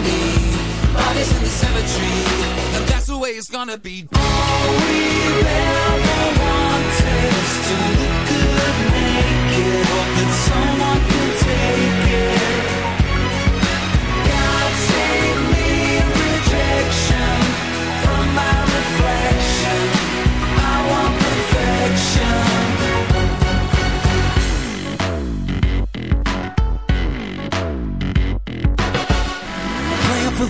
me. Bodies in the cemetery, and that's the way it's gonna be. All we've ever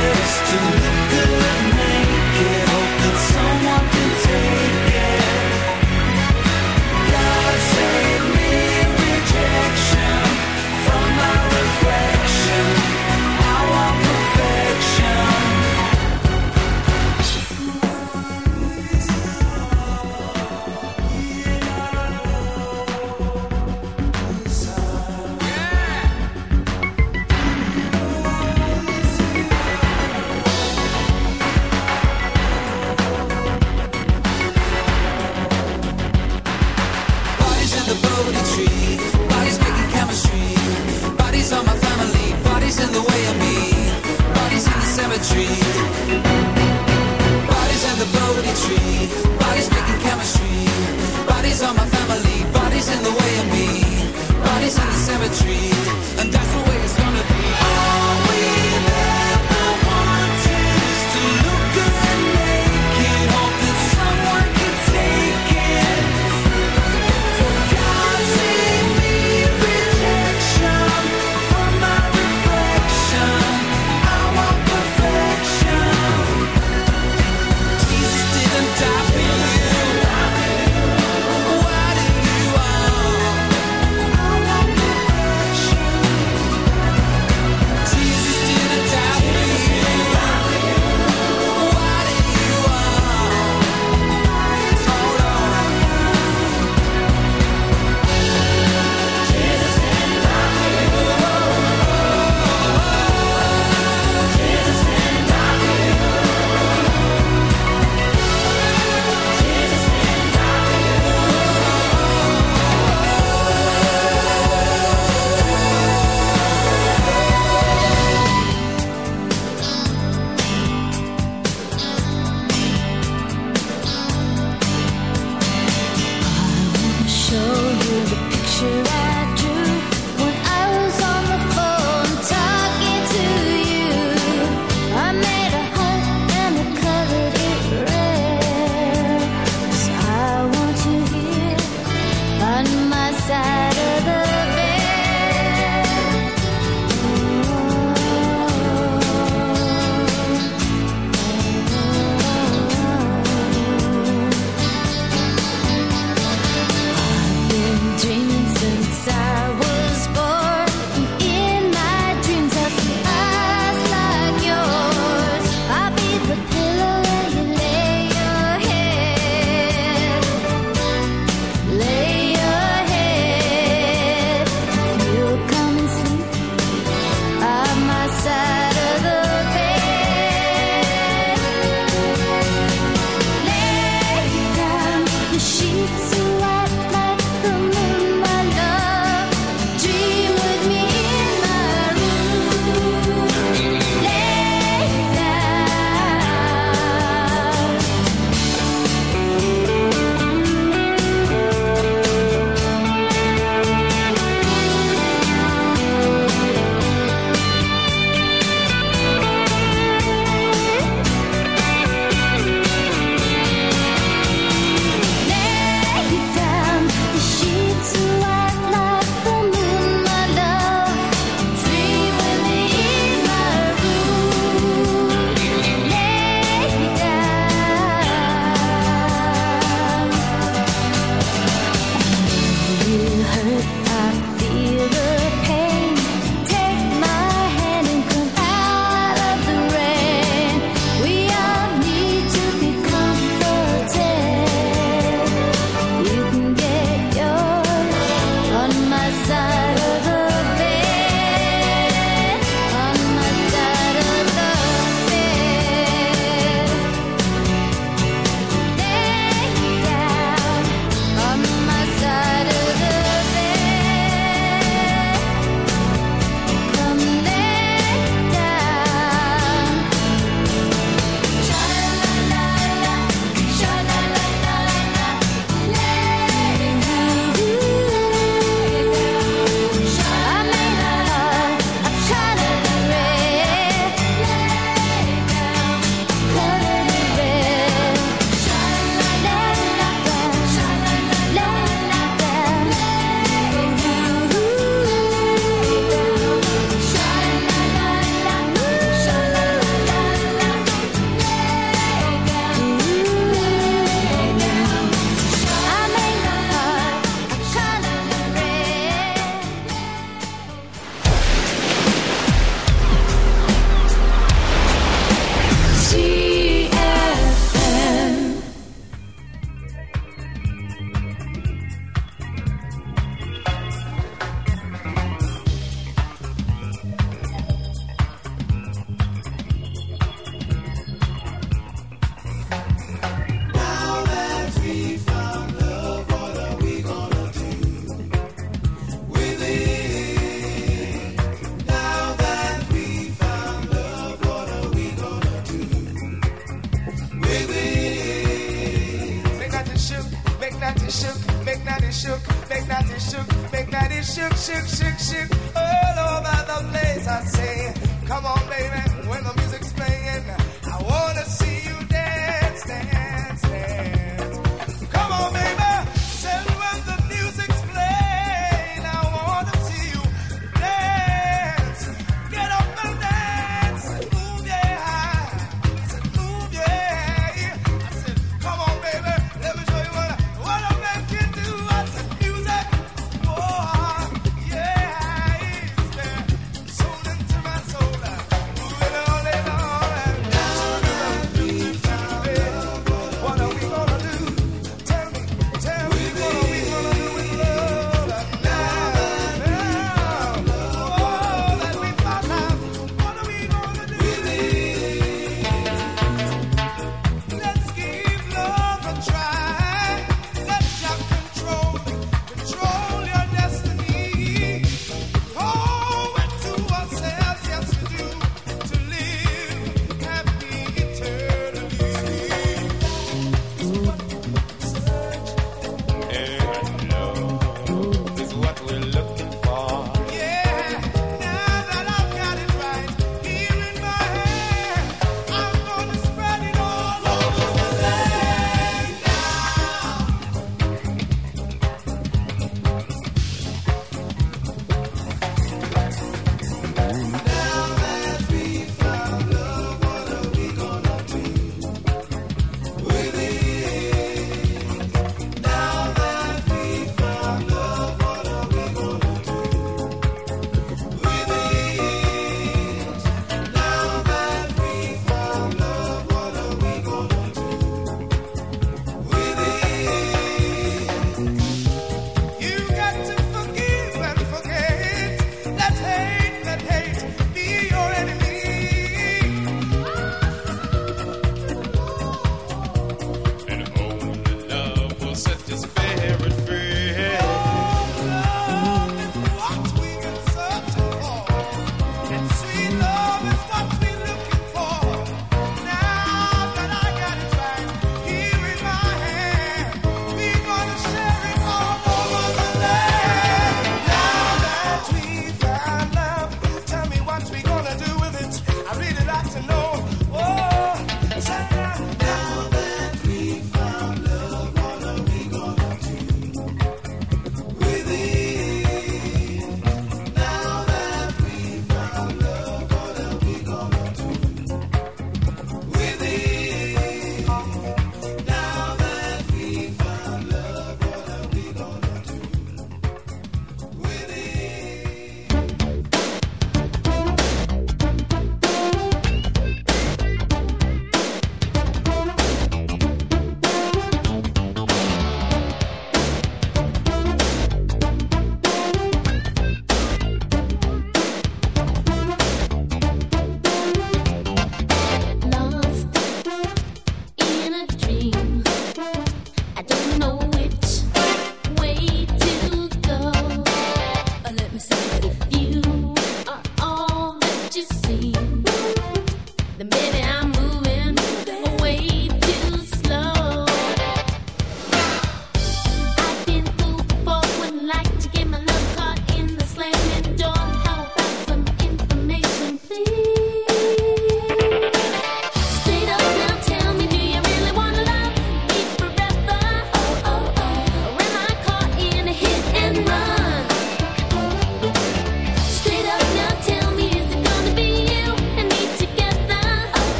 just to look good now.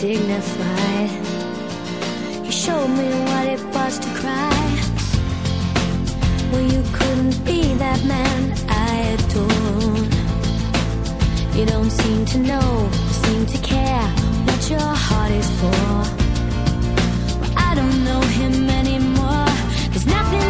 dignified. You showed me what it was to cry. Well, you couldn't be that man I adored. You don't seem to know, seem to care what your heart is for. Well, I don't know him anymore. There's nothing.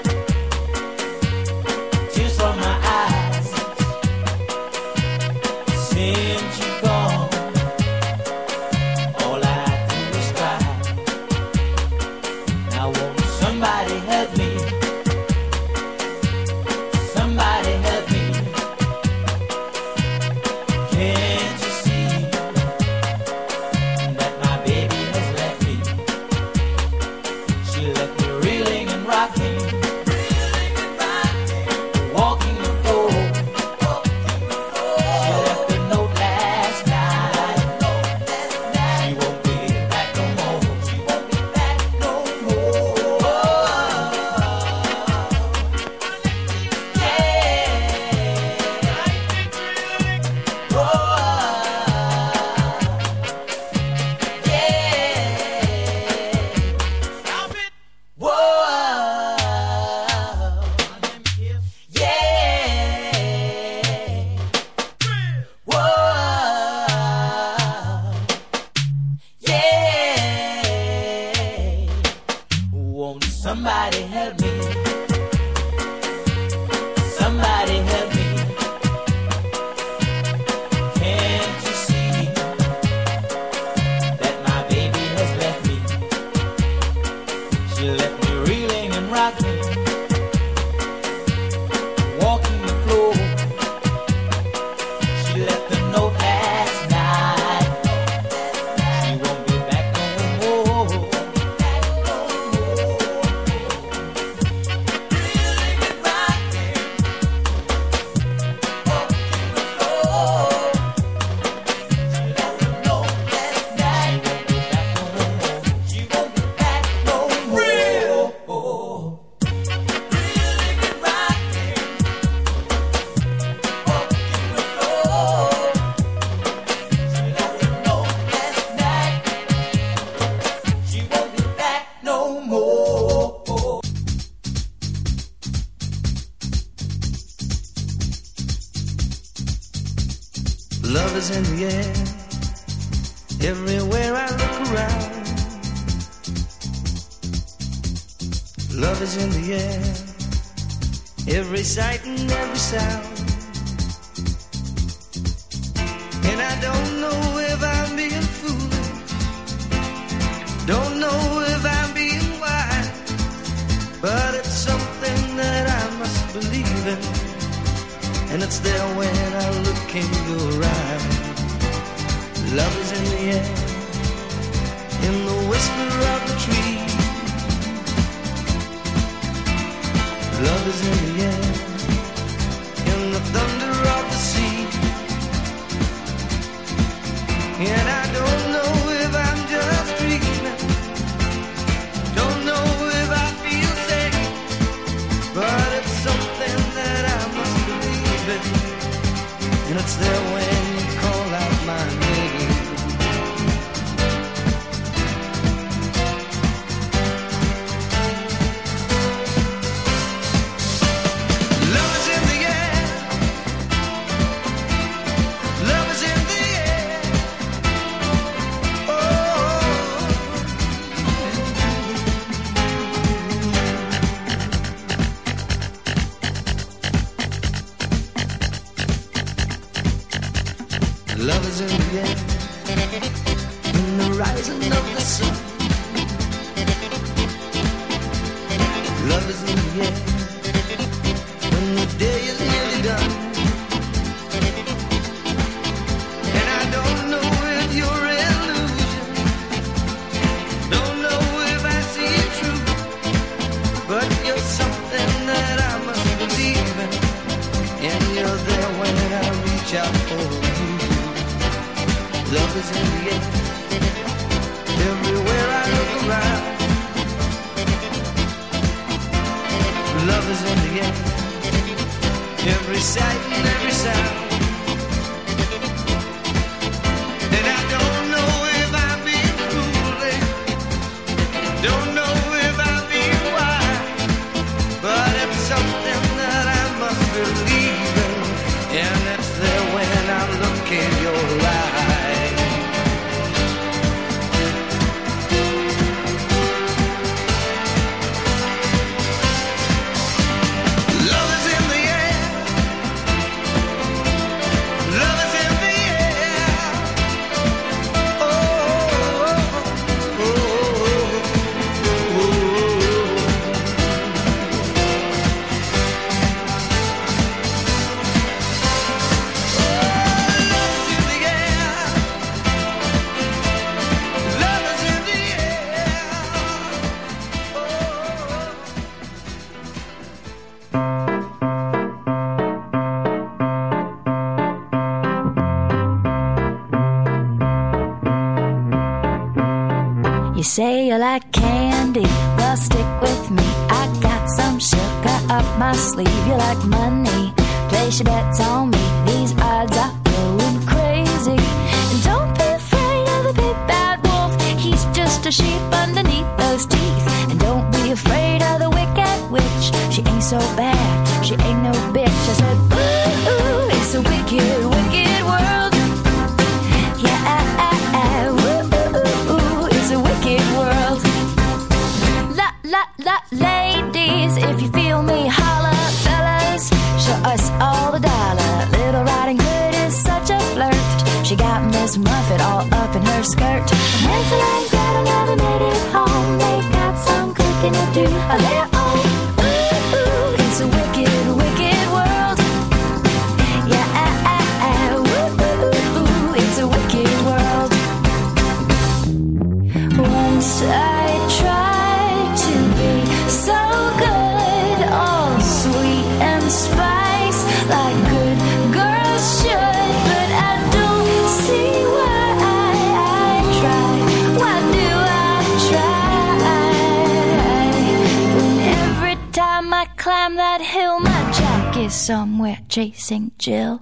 St. Jill.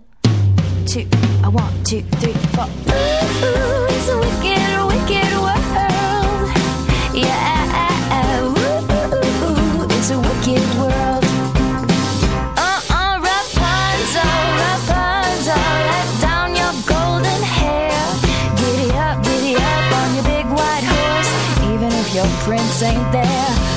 Two, I one, two, three, four. Ooh, it's a wicked, wicked world. Yeah, ooh, it's a wicked world. Uh, Rapunzel, Rapunzel, let down your golden hair. Giddy up, giddy up on your big white horse, even if your prince ain't there.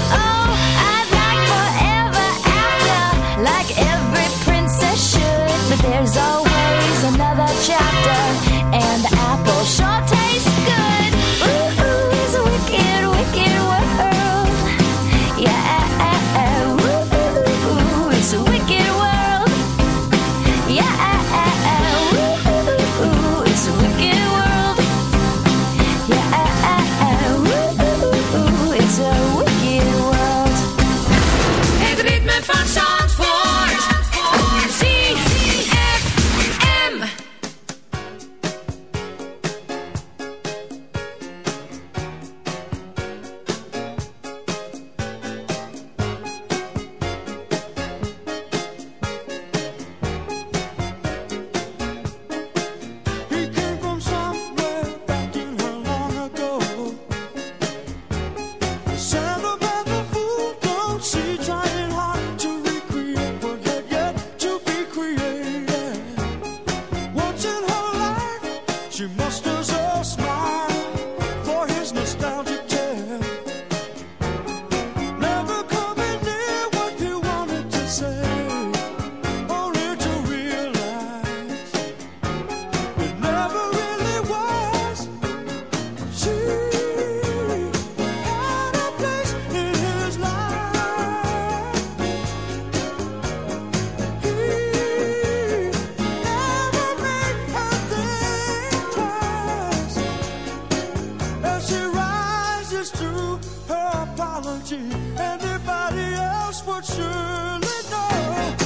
is true, her apology, anybody else would surely know.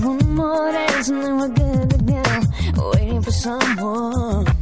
One more dance and then we're good to go. Waiting for someone.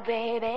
baby.